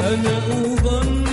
أنا أغني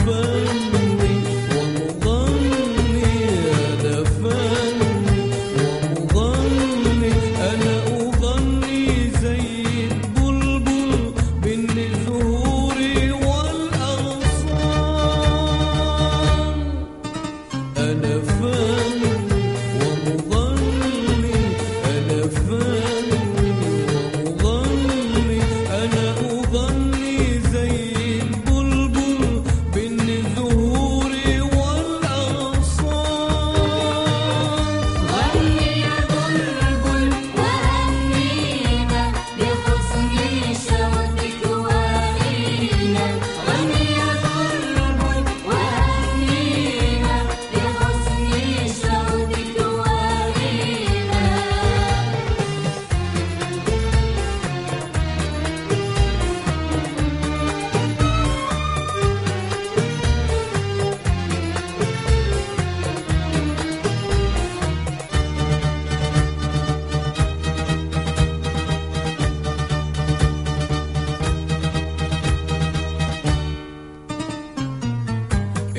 أنا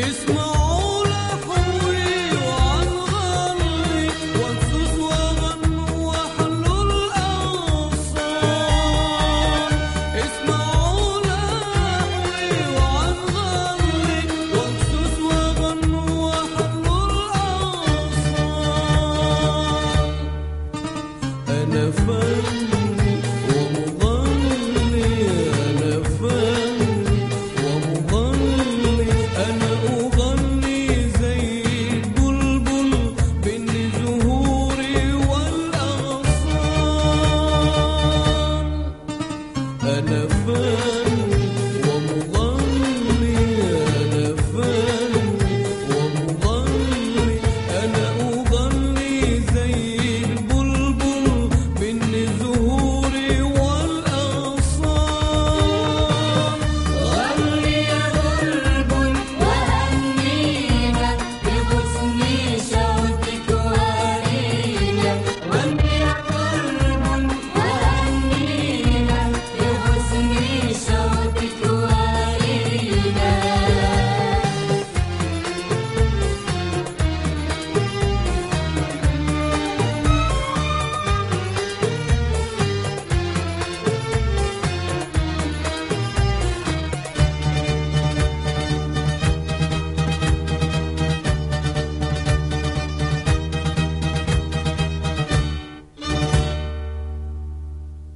It's more.